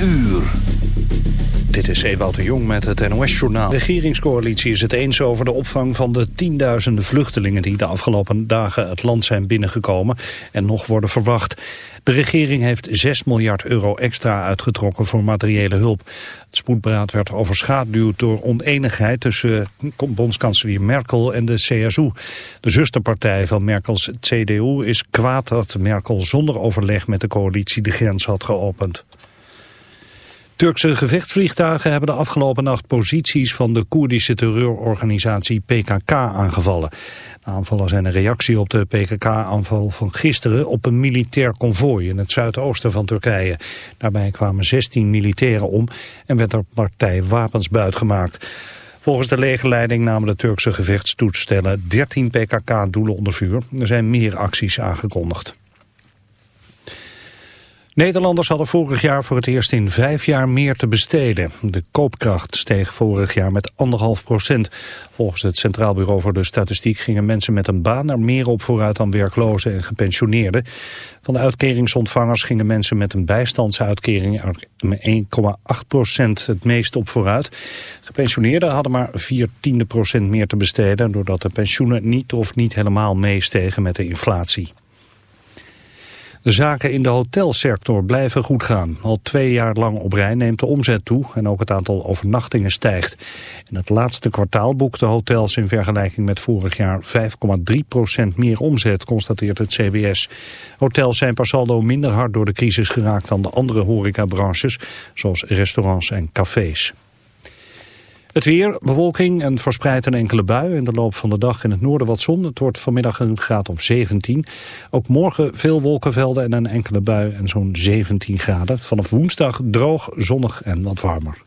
uur. Dit is Ewout de Jong met het NOS-journaal. De regeringscoalitie is het eens over de opvang van de tienduizenden vluchtelingen... die de afgelopen dagen het land zijn binnengekomen en nog worden verwacht. De regering heeft 6 miljard euro extra uitgetrokken voor materiële hulp. Het spoedberaad werd overschaduwd door oneenigheid tussen bondskanselier Merkel en de CSU. De zusterpartij van Merkels CDU is kwaad dat Merkel zonder overleg met de coalitie de grens had geopend. Turkse gevechtsvliegtuigen hebben de afgelopen nacht posities van de Koerdische terreurorganisatie PKK aangevallen. De aanvallen zijn een reactie op de PKK-aanval van gisteren op een militair konvooi in het zuidoosten van Turkije. Daarbij kwamen 16 militairen om en werd er partij wapens buitgemaakt. Volgens de legerleiding namen de Turkse gevechtstoestellen 13 PKK-doelen onder vuur. Er zijn meer acties aangekondigd. Nederlanders hadden vorig jaar voor het eerst in vijf jaar meer te besteden. De koopkracht steeg vorig jaar met anderhalf procent. Volgens het Centraal Bureau voor de Statistiek gingen mensen met een baan er meer op vooruit dan werklozen en gepensioneerden. Van de uitkeringsontvangers gingen mensen met een bijstandsuitkering er met 1,8 procent het meest op vooruit. Gepensioneerden hadden maar 4 tiende procent meer te besteden doordat de pensioenen niet of niet helemaal meestegen met de inflatie. De zaken in de hotelsector blijven goed gaan. Al twee jaar lang op rij neemt de omzet toe en ook het aantal overnachtingen stijgt. In het laatste kwartaal boekten hotels in vergelijking met vorig jaar 5,3% meer omzet, constateert het CBS. Hotels zijn per saldo minder hard door de crisis geraakt dan de andere horecabranches, zoals restaurants en cafés. Het weer, bewolking en verspreid een enkele bui. In de loop van de dag in het noorden wat zon. Het wordt vanmiddag een graad of 17. Ook morgen veel wolkenvelden en een enkele bui en zo'n 17 graden. Vanaf woensdag droog, zonnig en wat warmer.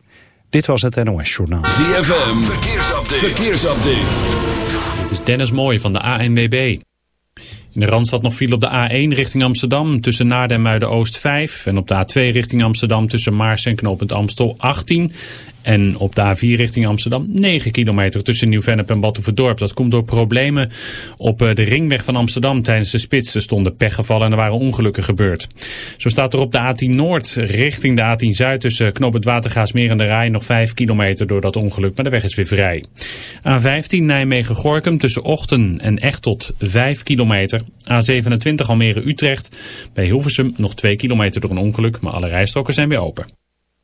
Dit was het NOS Journaal. ZFM, verkeersupdate. verkeersupdate. Dit is Dennis Mooij van de ANWB. In de Randstad nog viel op de A1 richting Amsterdam tussen Naarden en Muiden-Oost 5. En op de A2 richting Amsterdam tussen Maars en Knopend Amstel 18. En op de A4 richting Amsterdam 9 kilometer tussen Nieuw-Vennep en Batuverdorp. Dat komt door problemen op eh, de ringweg van Amsterdam. Tijdens de spits er stonden pechgevallen en er waren ongelukken gebeurd. Zo staat er op de A10 Noord richting de A10 Zuid tussen Knoop het Watergaasmeer en de Rij nog 5 kilometer door dat ongeluk. Maar de weg is weer vrij. A15 Nijmegen-Gorkum tussen Ochten en echt tot 5 kilometer. A27 Almere-Utrecht bij Hilversum nog 2 kilometer door een ongeluk. Maar alle rijstroken zijn weer open.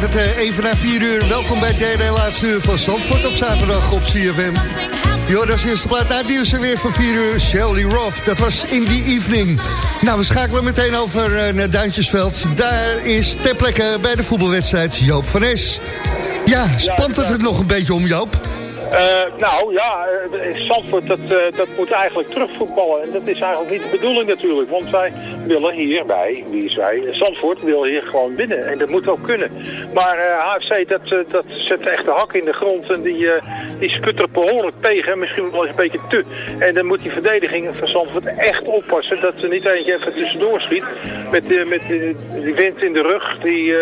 Werd het eh, even na 4 uur. Welkom bij het derde laatste uur van Zandvoort op zaterdag op CFM. Joris is de plaat na het nieuws er weer van 4 uur. Shelly Roth, dat was in the evening. Nou, we schakelen meteen over eh, naar Duintjesveld. Daar is ter plekke bij de voetbalwedstrijd Joop van Es. Ja, spant het het nog een beetje om Joop? Eh, nou ja, uh, Zandvoort dat, eh, dat moet eigenlijk terugvoetballen. En dat is eigenlijk niet de bedoeling natuurlijk. Want wij willen hierbij, wie is wij, Zandvoort wil hier gewoon winnen. En dat moet ook kunnen. Maar HFC dat, dat zet echt de hak in de grond. En die, die sputtert behoorlijk tegen. Misschien wel eens een beetje te. En dan moet die verdediging van Zandvoort echt oppassen. Dat ze niet eentje even tussendoor schiet. Met, met die wind in de rug. Die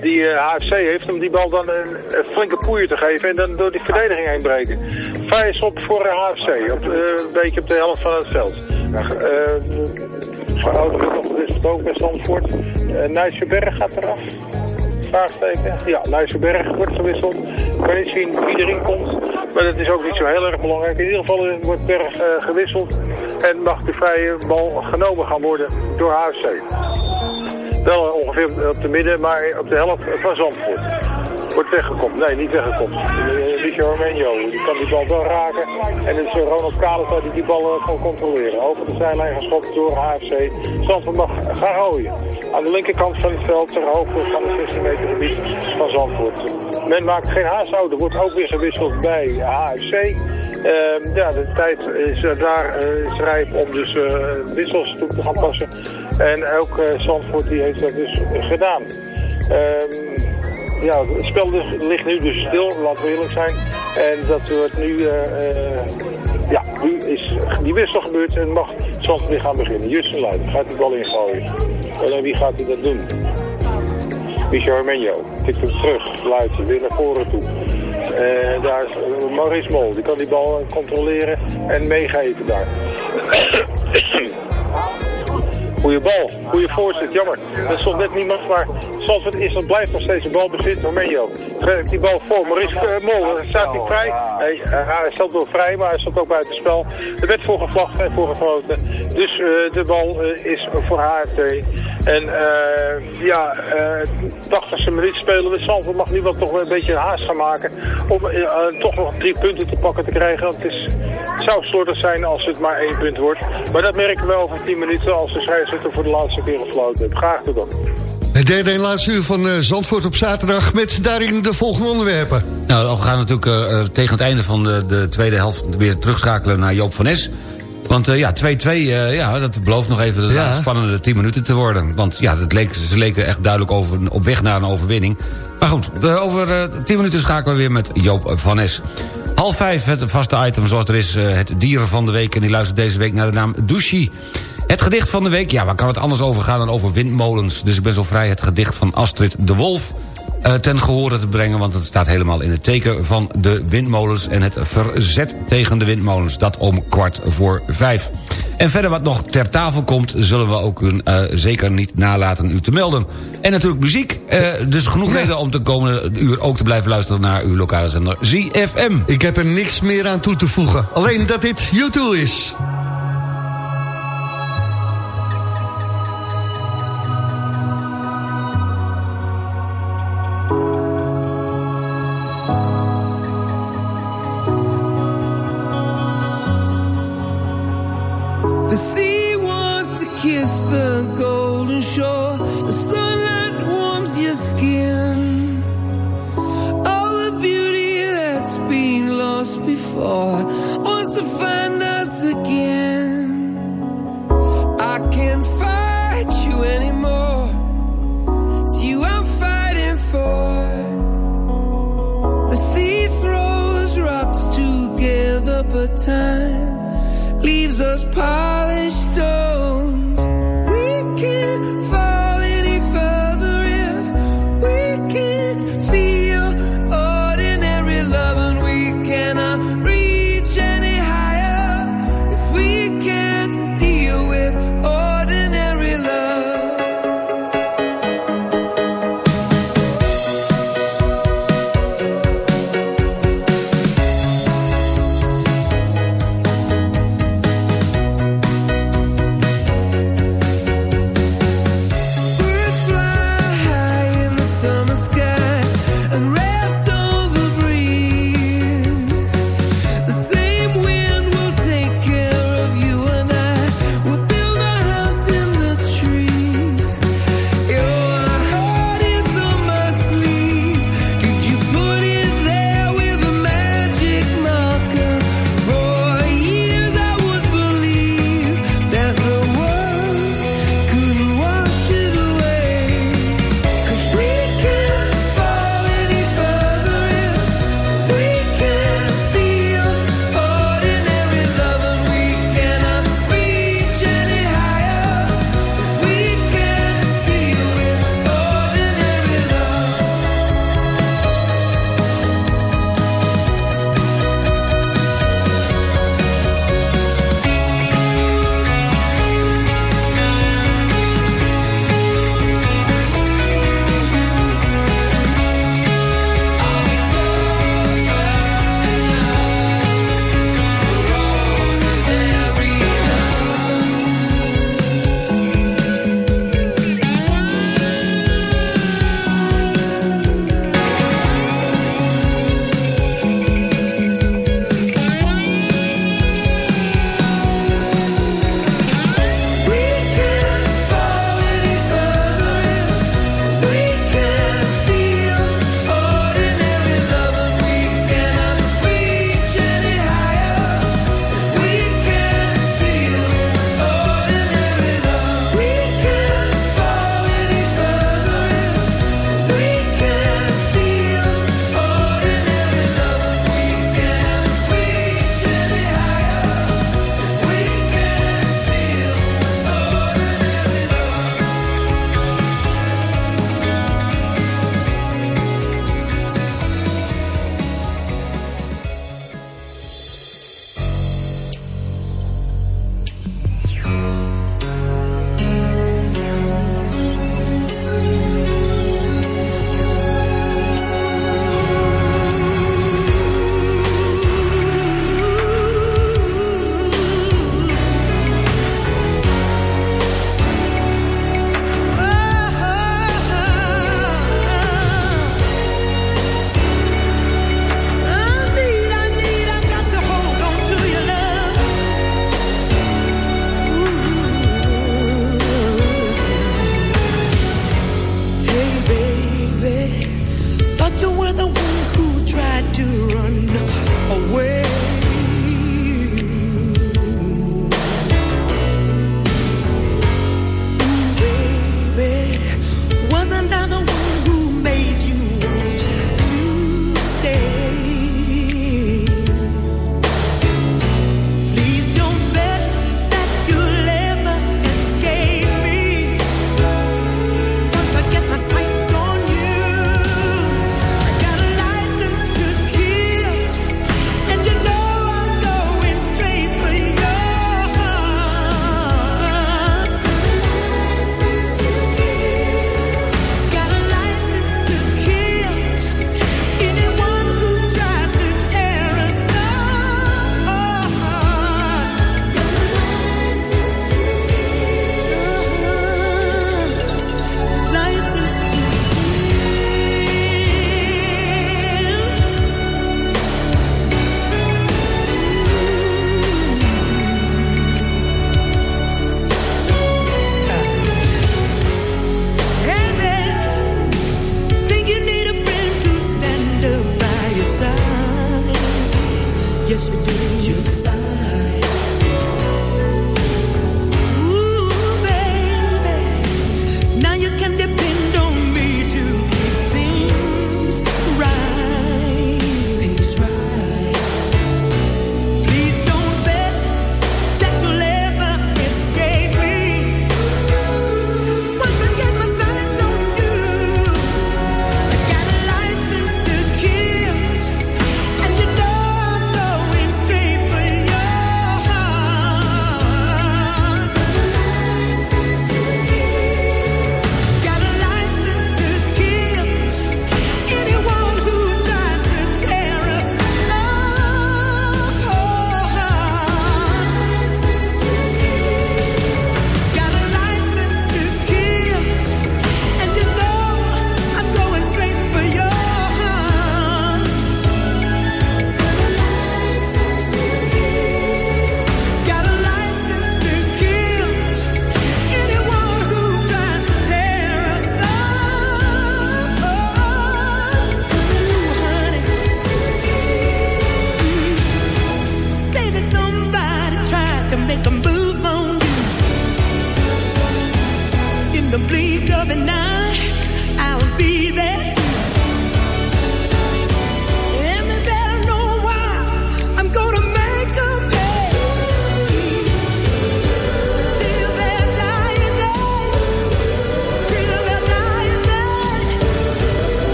die HFC heeft om die bal dan een, flinke poeier te geven en dan door die verdediging heen breken. Vrij is op voor HFC, op, uh, een beetje op de helft van het veld. Uh, nog is het ook bij Zandvoort. Uh, Nijsselberg gaat eraf. Vraagteken. Ja, Nijsselberg wordt gewisseld. Ik kan niet zien wie erin komt, maar dat is ook niet zo heel erg belangrijk. In ieder geval wordt Berg gewisseld en mag de vrije bal genomen gaan worden door HFC. Wel ongeveer op de midden, maar op de helft van Zandvoort. Wordt weggekomen. Nee, niet weggekomen. Michel Armenio, die kan die bal wel raken. En het is Ronald Kaleta die die bal kan controleren. Over de zijlijn geschopt door HFC. Zandvoort mag gaan rooien. Aan de linkerkant van het veld, ter hoogte van de 16 meter gebied van Zandvoort. Men maakt geen haast. Er wordt ook weer gewisseld bij HFC. Uh, ja, de tijd is daar uh, rijp om dus wissels toe te gaan passen. En ook uh, die heeft dat dus gedaan. Um, ja, het spel ligt nu dus stil, laten we eerlijk zijn. En dat wordt nu, ja, nu is die wissel gebeurd en mag Zandvoort weer gaan beginnen. Justin Leiden gaat die bal ingooien. En wie gaat hij dat doen? Michel Armenio. Tikt hem terug, Luiten, weer naar voren toe. Daar is Maurice Mol, die kan die bal controleren en meegeven daar. Goeie bal, goede voorzet, jammer. Dat stond net niemand, maar Zandvoort is en blijft nog steeds een balbezit. Romenio trekt die bal voor. Maurice uh, Mol, staat hij vrij? Hij, uh, hij stond wel vrij, maar hij stond ook buiten spel. Er werd voor gevlacht en voor gefloten. Dus de bal is voor HFT. En ja, 80ste minuut spelen we. Zandvoort mag nu wel toch een beetje haast gaan maken. Om toch nog drie punten te pakken te krijgen. Want het, is, zou slordig zijn als het maar één punt wordt. Maar dat merken we over 10 minuten als de scheidsrechter voor de laatste keer gefloten heeft. Graag tot dan. Het derde en laatste uur van uh, Zandvoort op zaterdag... met daarin de volgende onderwerpen. Nou, we gaan natuurlijk uh, tegen het einde van de, de, tweede helft... weer terugschakelen naar Joop van Es. Want uh, ja, 2-2, ja, dat belooft nog even de ja. spannende 10 minuten te worden. Want ja, het leek, ze leken echt duidelijk over, op weg naar een overwinning. Maar goed, over 10 minuten schakelen we weer met Joop van Es. Half vijf, het vaste item zoals er is, het dieren van de week... en die luistert deze week naar de naam Douchy. Het gedicht van de week, ja, waar kan het anders over gaan dan over windmolens? Dus ik ben zo vrij het gedicht van Astrid de Wolf uh, ten gehore te brengen... want het staat helemaal in het teken van de windmolens... en het verzet tegen de windmolens, dat om kwart voor vijf. En verder wat nog ter tafel komt... zullen we ook uh, zeker niet nalaten u te melden. En natuurlijk muziek, uh, dus genoeg reden om de komende uur... ook te blijven luisteren naar uw lokale zender ZFM. Ik heb er niks meer aan toe te voegen. Alleen dat dit YouTube is.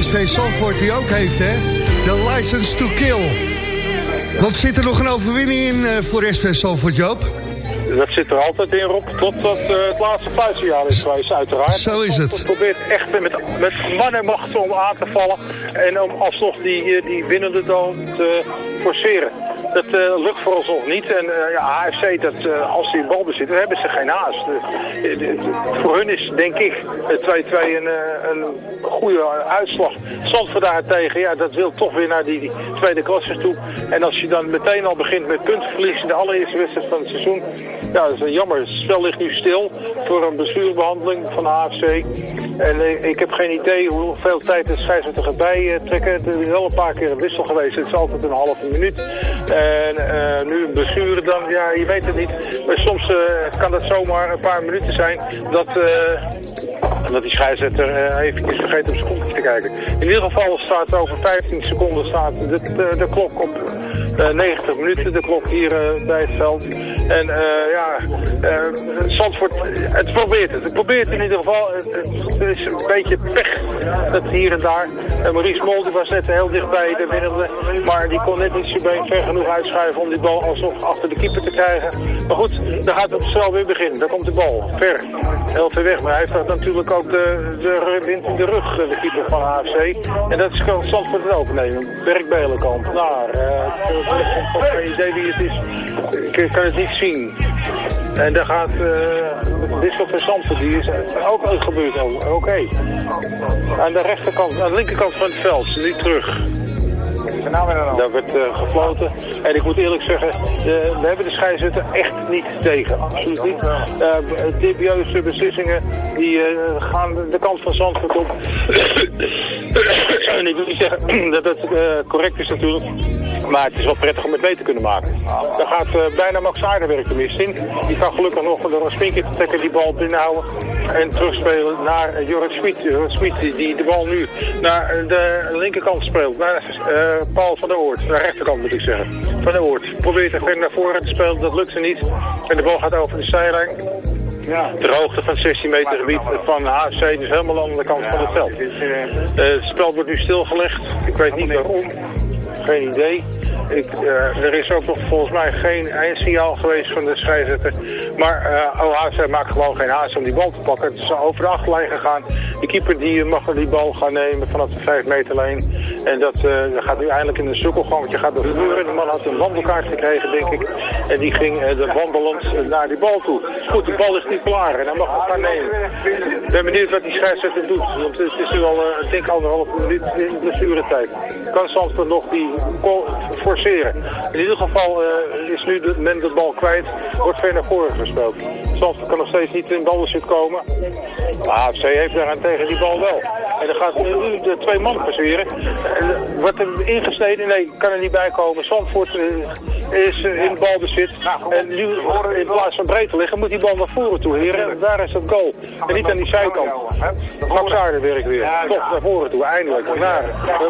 SV Zandvoort die ook heeft, hè? De license to kill. Want zit er nog een overwinning in eh, voor SV Zandvoort, Joop? Dat zit er altijd in, Rob, totdat uh, het laatste fluitsignaal is geweest, uiteraard. Zo is het. Het probeert echt met, met man en macht om aan te vallen. En om alsnog die, eh, die winnende doel te forceren. Dat eh, lukt voor ons nog niet. En eh, ja, AFC, dat, als die bal bezitten, hebben ze geen haast. Voor hun is, denk ik, het 2-2 een, eh, een goede uitslag. Zandvoort daartegen, ja, dat wil toch weer naar die, tweede klasse toe. En als je dan meteen al begint met puntenverlies in de allereerste wedstrijd van het seizoen. Ja, dat is jammer. Het spel ligt nu stil voor een bestuurbehandeling van de AFC. En eh, ik heb geen idee hoeveel tijd de scheidsrechter gaat bijtrekken. Er is wel een paar keer een wissel geweest. Het is altijd een halve minuut. En eh, nu een blessure dan, ja, je weet het niet. Maar soms eh, kan dat zomaar een paar minuten zijn dat, eh, dat die scheidsrechter eh eventjes vergeet op zijn klokje te kijken. In ieder geval staat over 15 seconden staat de, de, klok op eh, 90 minuten, de klok hier eh, bij het veld. En eh, ja, eh Zandvoort, het probeert het. Het probeert in ieder geval. Het, is een beetje pech dat hier en daar. Maurice Mol was net heel dichtbij de winnende. Maar die kon net niet zijn been ver genoeg uitschuiven om die bal alsnog achter de keeper te krijgen. Maar goed, dan gaat het snel weer beginnen. Daar komt de bal. Ver. Heel ver weg. Maar hij heeft natuurlijk ook de, de wind in de rug, de keeper van AFC. En dat is Zandvoort het overnemen. Dirk Belenkamp. Naar. eh, ik heb idee wie het is. Ik kan het niet zien. En daar gaat uh, Wissel van Zandvoort, die is ook gebeurd. Oké. Aan de rechterkant, aan de linkerkant van het veld, nu terug. Daar werd uh, gefloten. En ik moet eerlijk zeggen, de, we hebben de scheidsrechter echt niet tegen. Absoluut niet. Uh, dubieuze beslissingen die gaan de kant van Zandvoort op. en ik wil niet zeggen dat het correct is natuurlijk. Maar het is wel prettig om het mee te kunnen maken. Daar gaat bijna Max Aardenwerk de mist in. Die kan gelukkig nog door een spinker te trekken die bal binnenhouden. En terugspelen naar Jorrit Smit. Jorrit die de bal nu naar de linkerkant speelt. Naar uh, Paul van der Oort. Naar de rechterkant moet ik zeggen. Van der Oort. Probeert er verder naar voren te spelen. Dat lukt ze niet. En de bal gaat over de zijlijn. Ja. Ter hoogte van 16 meter gebied van de HFC, dus helemaal aan de andere kant van het veld. Uh, het spel wordt nu stilgelegd. Ik weet niet waarom. Geen idee. Ik, uh, er is ook nog volgens mij geen eindsignaal geweest van de scheidsrechter. Maar uh, OHC maakt gewoon geen haast om die bal te pakken. Het is over de achterlijn gegaan. De keeper die mag die bal gaan nemen vanaf de 5 meter lijn. En dat, uh, gaat nu eindelijk in een sukkelgangetje gaat gebeuren. De man had een wandelkaart gekregen, denk ik. En die ging de wandelend naar die bal toe. Goed, de bal is niet klaar en hij mag het gaan nemen. Ik ben benieuwd wat die scheidsrechter doet. Want het is nu al, ik denk, anderhalf minuut in blessuretijd. Kan Zandvoort nog die forceren. In ieder geval uh, is nu de, men de bal kwijt, wordt ver naar voren gespeeld. Zandvoort kan nog steeds niet in balbezit komen. Maar AFC heeft daarentegen die bal wel. En dan gaat nu de twee man passeren. En wordt er ingesneden? Nee, kan er niet bij komen. Zandvoort eh, is eh, in balbezit. En nu, in plaats van breed te liggen, moet die bal naar voren toe. Heren, daar is het goal. En niet aan die zijkant. Max Aardenwerk weer. Toch naar voren toe, eindelijk. Naar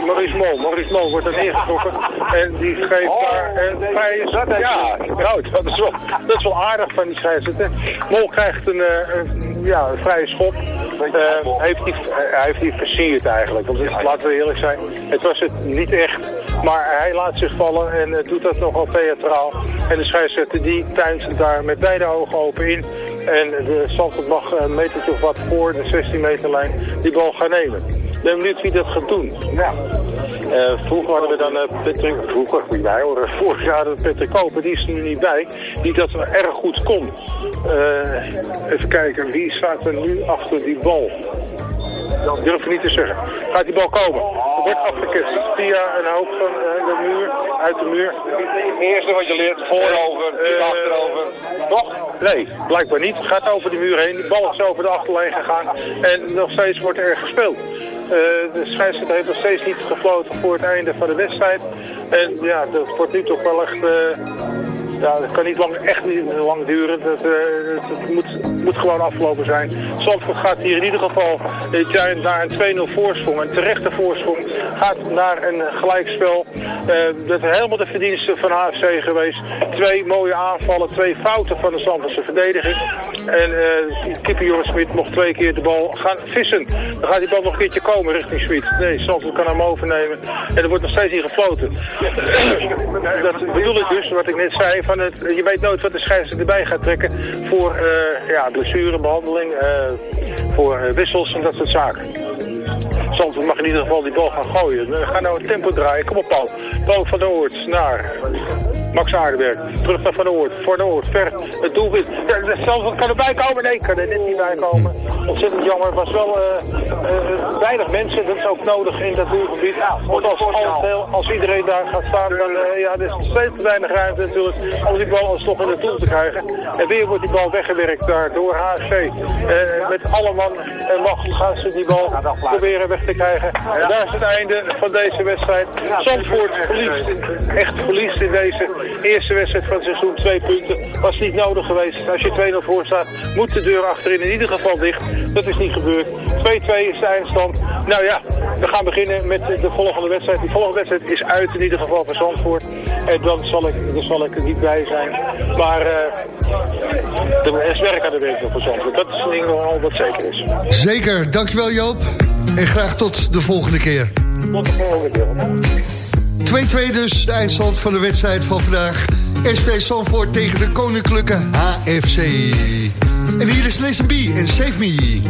Maurice Mol. Maurice Mol wordt er neergetrokken. En die geeft daar een vrije... Ja, nou, dat is wel, dat is wel aardig van die scheidsrechter. Mol krijgt een, eh, een, ja, een vrije schop. Eh, heeft hij, hij heeft die versierd eigenlijk. Laten we eerlijk zijn, het was het niet echt. Maar hij laat zich vallen en eh, doet dat nogal theatraal. En de scheidsrechter die tuint daar met beide ogen open in. En de Zandvoort mag een meter toch wat voor de 16 meter lijn die bal gaan nemen. Ik ben benieuwd wie dat gaat doen. Nou, eh, vroeger hadden we dan uh, Patrick, vroeger, niet wij hoor, vorig jaar hadden we Patrick Koper, die is er nu niet bij, die dat erg goed kon. Eh, even kijken, wie staat er nu achter die bal? Dat durf ik niet te zeggen. Gaat die bal komen? Er wordt afgekist via een hoop van de muur, uit de muur. Eerste wat je leert, voorover, niet achterover. Toch? Nee, blijkbaar niet. Gaat over de muur heen. De bal is over de achterlijn gegaan. En nog steeds wordt er gespeeld. Eh, de scheidsrechter heeft nog steeds niet gefloten voor het einde van de wedstrijd. En ja, dat wordt nu toch wel echt... eh, ja, dat kan niet lang, echt niet lang duren. Dat, het moet, moet gewoon afgelopen zijn. Zandvoort gaat hier in ieder geval jaar naar een 2-0 voorsprong. Een terechte voorsprong gaat naar een gelijkspel. Eh, dat is helemaal de verdienste van HFC geweest. Twee mooie aanvallen, twee fouten van de Zandvoortse verdediging. En uh, Kippie Joris Smit mocht twee keer de bal gaan vissen. Dan gaat die bal nog een keertje komen richting Smit. Nee, Zandvoort kan hem overnemen. En er wordt nog steeds niet gefloten. dat bedoel ik dus, wat ik net zei. Van het, je weet nooit wat de scheidsrechter erbij gaat trekken voor eh, ja, blessurebehandeling, eh, voor eh, wissels en dat soort zaken. Zandvoort mag in ieder geval die bal gaan gooien. We gaan nou het tempo draaien. Kom op, Paul. Paul van der Oort naar Max Aardenberg. Terug naar Van Oort. Van der Oort. Ver. Het doelwit. Zandvoort kan erbij komen. Nee, kan er net niet bij komen. Ontzettend jammer. Het was wel eh, eh, weinig mensen. Dat is ook nodig in dat doelgebied. Want als, als, als iedereen daar gaat staan, dan ja, er is steeds te weinig ruimte natuurlijk om die bal alsnog in het doel te krijgen. En weer wordt die bal weggewerkt daar door. Uh, met alle man en macht gaan ze die bal proberen weg te krijgen. En daar is het einde van deze wedstrijd. Zandvoort verliest, echt verliest in deze eerste wedstrijd van het seizoen. Twee punten. Was niet nodig geweest. Als je 2-0 voor staat, moet de deur achterin in ieder geval dicht. Dat is niet gebeurd. 2-2 is de eindstand. Nou ja, we gaan beginnen met de volgende wedstrijd. Die volgende wedstrijd is uit in ieder geval voor Zandvoort. En dan zal ik, dan zal ik er niet bij zijn. Maar uh, er is werk aan de winkel voor Zandvoort. Dat is een ding wat zeker is. Zeker, dankjewel Joop. En graag tot de volgende keer. Tot de volgende keer. 2-2 dus, de eindstand van de wedstrijd van vandaag. SV Zandvoort tegen de Koninklijke HFC. En hier is Listen B en Save Me.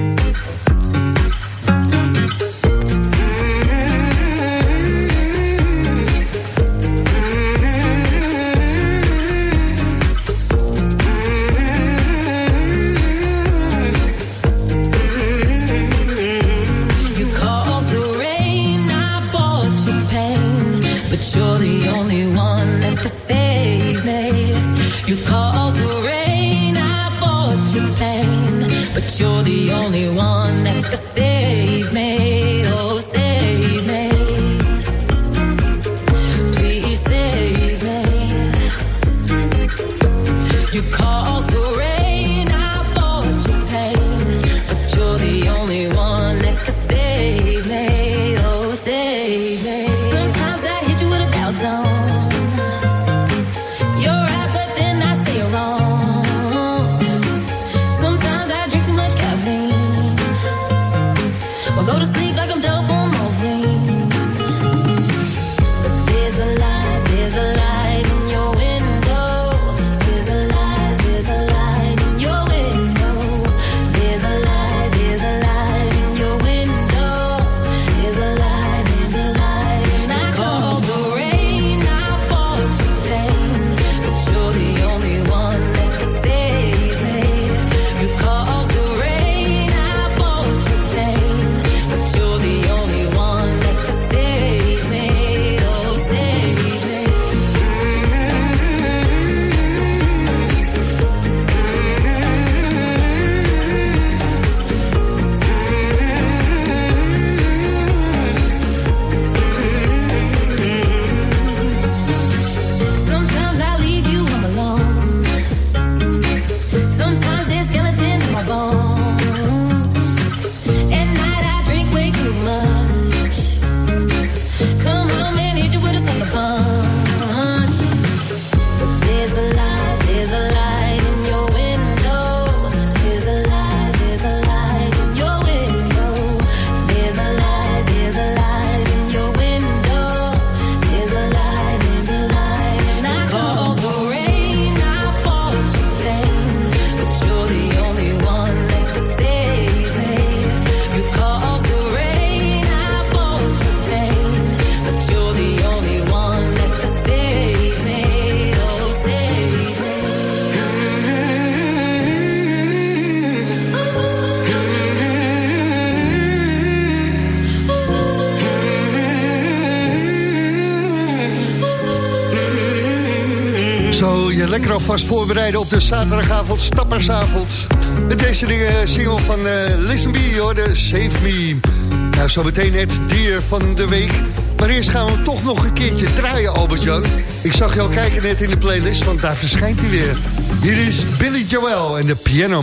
Voorbereiden op de zaterdagavond, stappersavond. Met deze dingen single van uh, Listen hoor, de Save Me. Nou, zo meteen het dier van de week. Maar eerst gaan we toch nog een keertje draaien, Albert-Jan. Ik zag al kijken net in de playlist, want daar verschijnt hij weer. Hier is Billy Joel en de Piano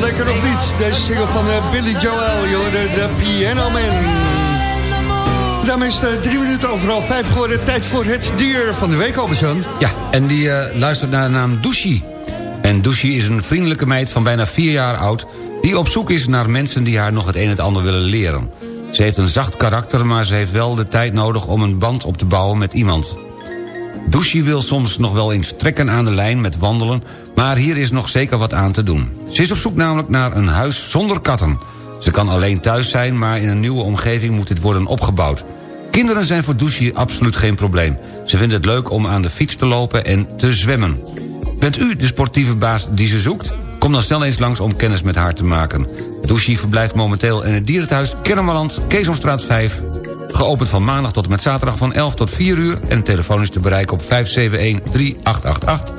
Lekker of niet? Deze single van eh, Billy Joel, je de Piano Man. Daarmee is het drie minuten overal vijf geworden. Tijd voor het dier van de week, Albert-Jan. Ja, en die eh, luistert naar de naam Douchi. En Douchi is een vriendelijke meid van bijna vier jaar oud... die op zoek is naar mensen die haar nog het een en het ander willen leren. Ze heeft een zacht karakter, maar ze heeft wel de tijd nodig... om een band op te bouwen met iemand. Douchi wil soms nog wel eens trekken aan de lijn met wandelen... maar hier is nog zeker wat aan te doen. Ze is op zoek namelijk naar een huis zonder katten. Ze kan alleen thuis zijn, maar in een nieuwe omgeving moet dit worden opgebouwd. Kinderen zijn voor Douchi absoluut geen probleem. Ze vindt het leuk om aan de fiets te lopen en te zwemmen. Bent u de sportieve baas die ze zoekt? Kom dan snel eens langs om kennis met haar te maken. Douchi verblijft momenteel in het dierenthuis Kennemerland, Keesomstraat 5... Geopend van maandag tot en met zaterdag van 11 tot 4 uur... en telefonisch te bereiken op 571-3888. 571-3888.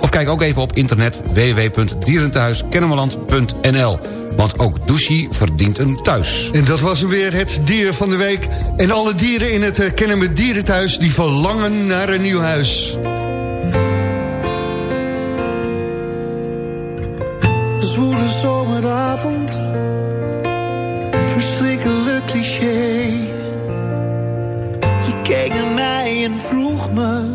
Of kijk ook even op internet www.dierentehuiskennemerland.nl. Want ook Douchy verdient een thuis. En dat was hem weer, het dier van de week. En alle dieren in het uh, Kennemer Dierenthuis... die verlangen naar een nieuw huis. Zwoele zomeravond, verschrikkelijk cliché. Je keek naar mij en vroeg me,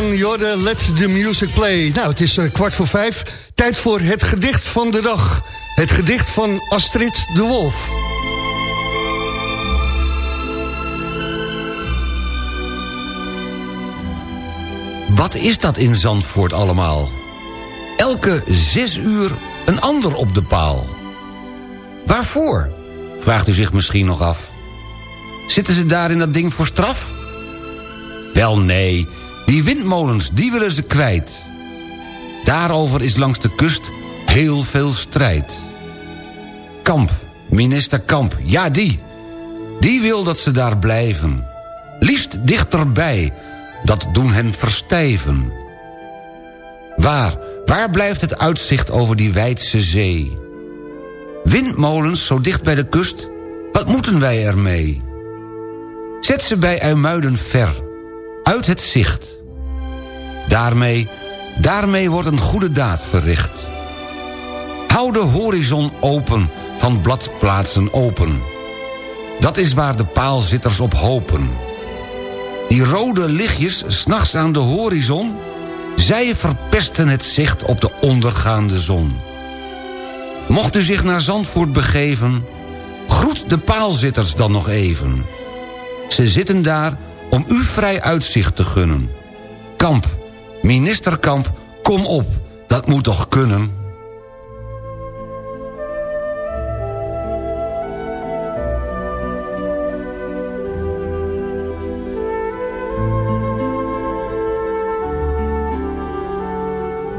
Let the Music Play. Nou, het is eh, kwart voor vijf. Tijd voor het gedicht van de dag. Het gedicht van Astrid de Wolf. Wat is dat in Zandvoort allemaal? Elke zes uur een ander op de paal. Waarvoor? Vraagt u zich misschien nog af. Zitten ze daar in dat ding voor straf? Wel nee, die windmolens, die willen ze kwijt. Daarover is langs de kust heel veel strijd. Kamp, minister Kamp, ja die. Die wil dat ze daar blijven. Liefst dichterbij, dat doen hen verstijven. Waar, waar blijft het uitzicht over die wijdse zee? Windmolens zo dicht bij de kust, wat moeten wij ermee? Zet ze bij IJmuiden ver, uit het zicht. Daarmee, daarmee wordt een goede daad verricht. Hou de horizon open, van bladplaatsen open. Dat is waar de paalzitters op hopen. Die rode lichtjes, s'nachts aan de horizon... zij verpesten het zicht op de ondergaande zon. Mocht u zich naar Zandvoort begeven... groet de paalzitters dan nog even. Ze zitten daar om u vrij uitzicht te gunnen. Kamp, minister Kamp, kom op, dat moet toch kunnen...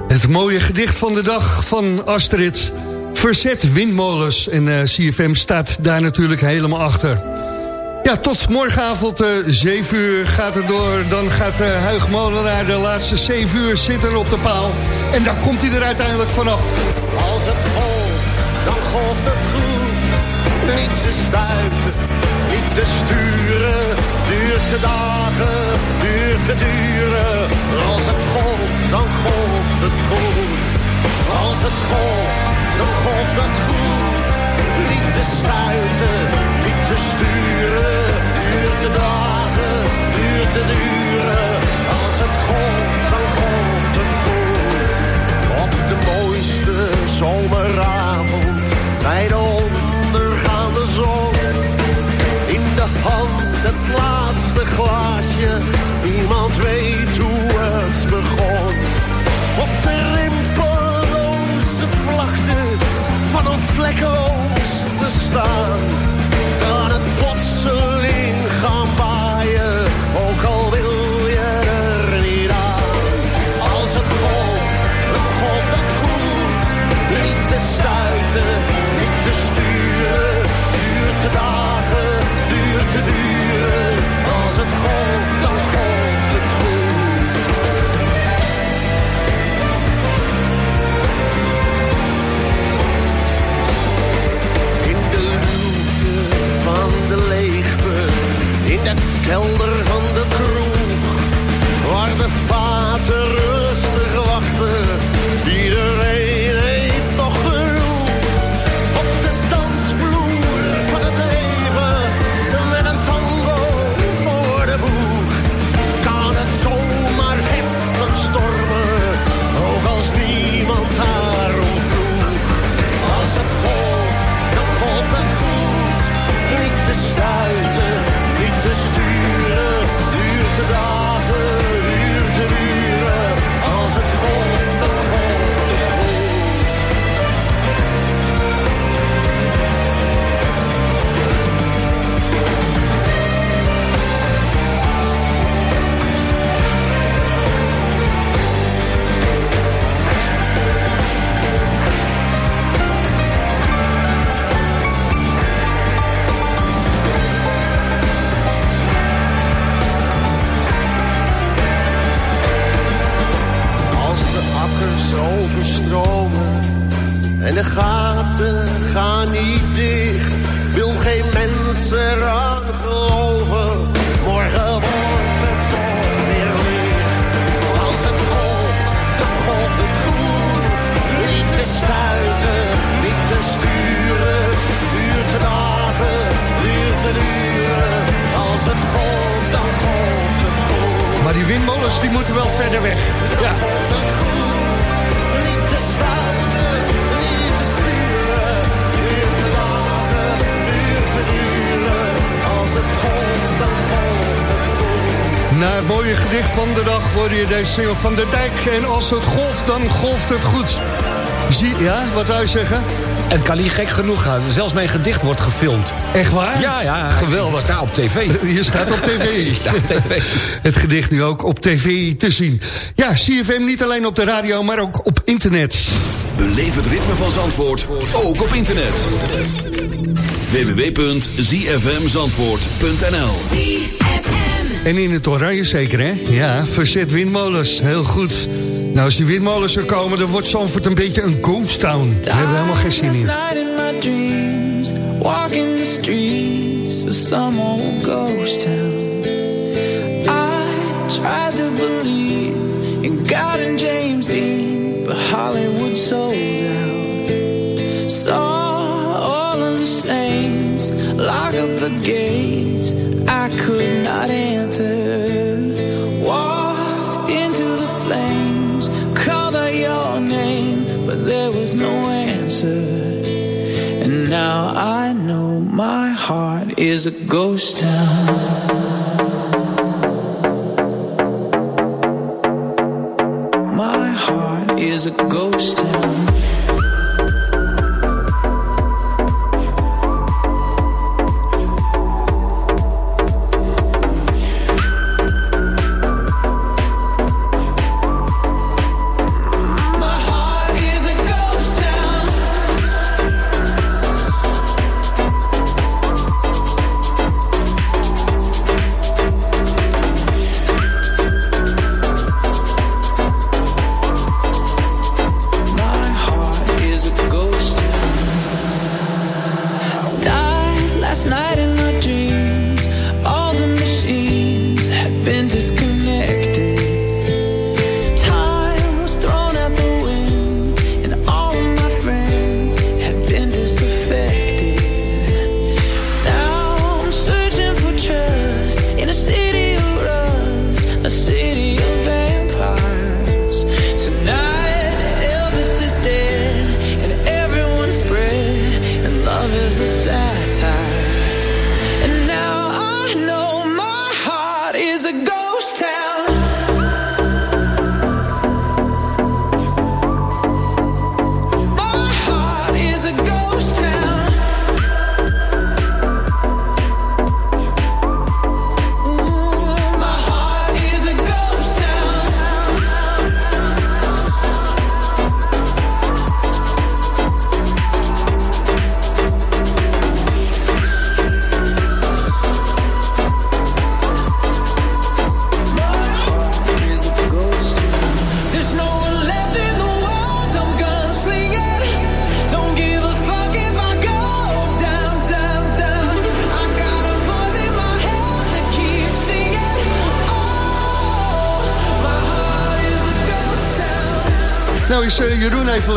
Het mooie gedicht van de dag van Astrid. Verzet windmolens. En eh, CFM staat daar natuurlijk helemaal achter. Ja, tot morgenavond uh, 7 uur gaat het door. Dan gaat uh, Huig Molenaar de laatste 7 uur zitten op de paal. En daar komt hij er uiteindelijk vanaf. Als het golft, dan golft het goed. Niet te stuiten, niet te sturen. Duurt te dagen, duurt te duren. Als het golft, dan golft het goed. Als het golft, dan golft het goed. Niet te stuiten, te sturen. Duurt te dagen, duurt te duren. Als het golft, dan golft het goed. Op de mooiste zomeravond, bij de ondergaande zon. In de hand het laatste glaasje, niemand weet hoe het begon. Op de rimpeloze vlakte van een vlekkeloos bestaan. Plotseling gaan waaien, ook al wil je er niet aan. Als het golft, dan golft het goed. Niet te stuiten, niet te sturen. Duurt te dagen, duurt te duren. Als het golft, dan golft de kelder van de kroeg, waar de vaten single van de dijk. En als het golft, dan golft het goed. Zie, ja, wat zou je zeggen? Het kan niet gek genoeg gaan. Zelfs mijn gedicht wordt gefilmd. Echt waar? Ja, ja. Geweldig. Ik sta op tv. Je staat op tv. Je staat op tv. Het gedicht nu ook op tv te zien. Ja, CFM niet alleen op de radio, maar ook op internet. Beleef het ritme van Zandvoort, ook op internet. www.zfmzandvoort.nl En in het oranje zeker, hè? Ja, verzet windmolens. Heel goed. Nou, als die windmolens er komen, dan wordt Zandvoort een beetje een ghost town. Daar hebben we helemaal geen zin in. Walking streets of some old ghost town. Is a ghost town.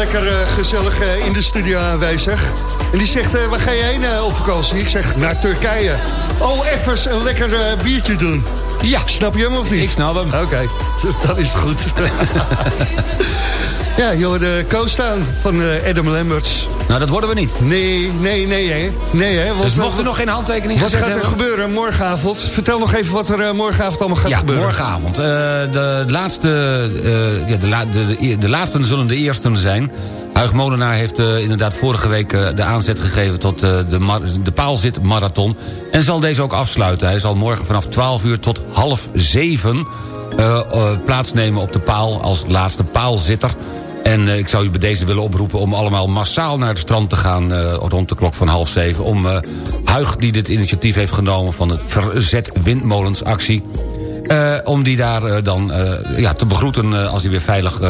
Lekker eh, gezellig eh, in de studio aanwezig. En die zegt, eh, waar ga je heen op vakantie? Ik zeg, naar Turkije. Oh, even een lekker biertje doen. Ja. Snap je hem of niet? Ik snap hem. Oké, dat is goed. ja, joh, de co-staan van Adam Lamberts. Nou, dat worden we niet. Nee, nee, nee, hè. Nee, hè. Want, Dus mocht er wat- nog geen handtekening Wat gaat er hebben? gebeuren morgenavond? Vertel nog even wat er eh, morgenavond allemaal gaat ja, gebeuren. morgenavond. Eh, de, laatste, eh, ja, de, la- de, de, de laatsten zullen de eersten zijn. Huig Molenaar heeft eh, inderdaad vorige week eh, de aanzet gegeven... tot eh, de, de paalzit-marathon. En zal deze ook afsluiten. Hij zal morgen vanaf 12 uur tot half 7 eh, eh, plaatsnemen op de paal... als laatste paalzitter. En eh, ik zou u bij deze willen oproepen om allemaal massaal naar het strand te gaan... eh, rond de klok van half zeven. Om eh, Huig, die dit initiatief heeft genomen van het Verzet Windmolensactie... eh, om die daar dan ja, te begroeten als hij weer veilig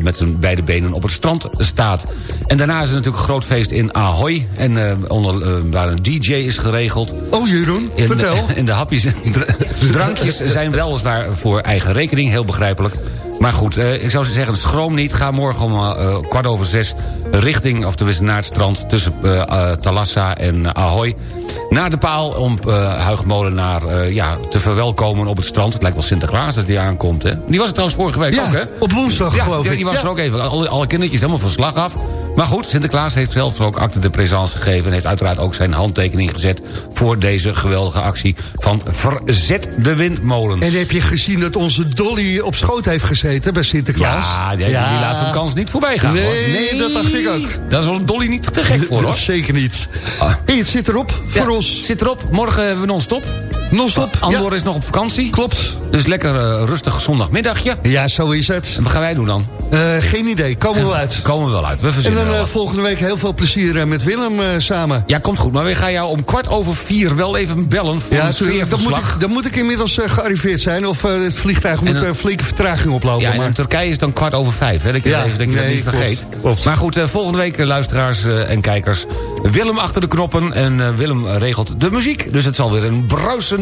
met zijn beide benen op het strand staat. En daarna is er natuurlijk een groot feest in Ahoy. En onder, waar een DJ is geregeld. Oh, Jeroen, En, vertel. En de hapjes en dra- drankjes zijn weliswaar voor eigen rekening, heel begrijpelijk. Maar goed, eh, ik zou zeggen, schroom niet. Ga morgen om eh, kwart over zes richting, of tenminste naar het strand... tussen eh, eh, Talassa en eh, Ahoy. Naar de paal om uh, Huig Molenaar eh, ja, te verwelkomen op het strand. Het lijkt wel Sinterklaas als die aankomt. Hè? Die was het trouwens vorige week Ja, ook, hè? op woensdag, ja, geloof ja, ik. Die was er ook even. Alle, alle kindertjes helemaal van slag af. Maar goed, Sinterklaas heeft zelf ook acte de présence gegeven... en heeft uiteraard ook zijn handtekening gezet... voor deze geweldige actie van Verzet de Windmolens. En heb je gezien dat onze Dolly op schoot heeft gezeten bij Sinterklaas? Ja, die, die laat zijn kans niet voorbij gaan. Nee, hoor. nee, dat dacht ik ook. Daar is Dolly niet te gek voor, hoor. Zeker niet. Ah. Hey, het zit erop voor ons. Zit erop. Morgen hebben we non-stop. Non-stop. Andor is nog op vakantie. Klopt. Dus lekker eh, rustig zondagmiddagje. Ja, zo is het. En wat gaan wij doen dan? Eh, geen idee, komen we wel uit. Komen we wel uit. We En verzinnen dan wel eh, wat. volgende week heel veel plezier met Willem samen. Ja, komt goed. Maar we gaan jou om kwart over vier wel even bellen voor Ja, een dan, moet ik, dan moet ik inmiddels gearriveerd zijn... of het vliegtuig moet dan- een flinke vertraging oplopen. Ja, en maar... in Turkije is dan kwart over vijf. Hè? Dat Ja, dat even, dat je dat niet vergeet. klopt. Maar goed, volgende week luisteraars en kijkers. Willem achter de knoppen en Willem regelt de muziek. Dus het zal weer een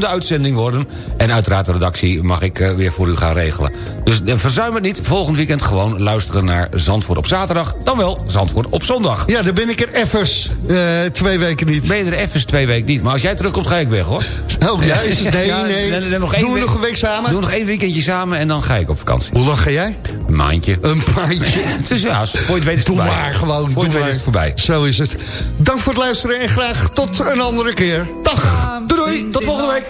bruisende uitzending worden. En uiteraard de redactie mag ik eh, weer voor u gaan regelen. Dus eh, verzuim het niet. Volgend weekend gewoon luisteren naar Zandvoort op zaterdag. Dan wel Zandvoort op zondag. Ja, dan ben ik er effens. eh, twee weken niet. Ben je er even twee weken niet. Maar als jij terugkomt ga ik weg hoor. Oh, ja, is het? Nee, Ja, nee. dan- dan nog we nog een week samen? Doe nog één weekendje samen en dan ga ik op vakantie. Hoe lang ga jij? Een maandje. Een maandje. Dus ja, voor je het weet is het Doe voorbij. maar gewoon. Voor je doe het weet is het voorbij. Zo is het. Dank voor het luisteren en graag tot een andere keer. Dag. Doei doei, tot volgende week.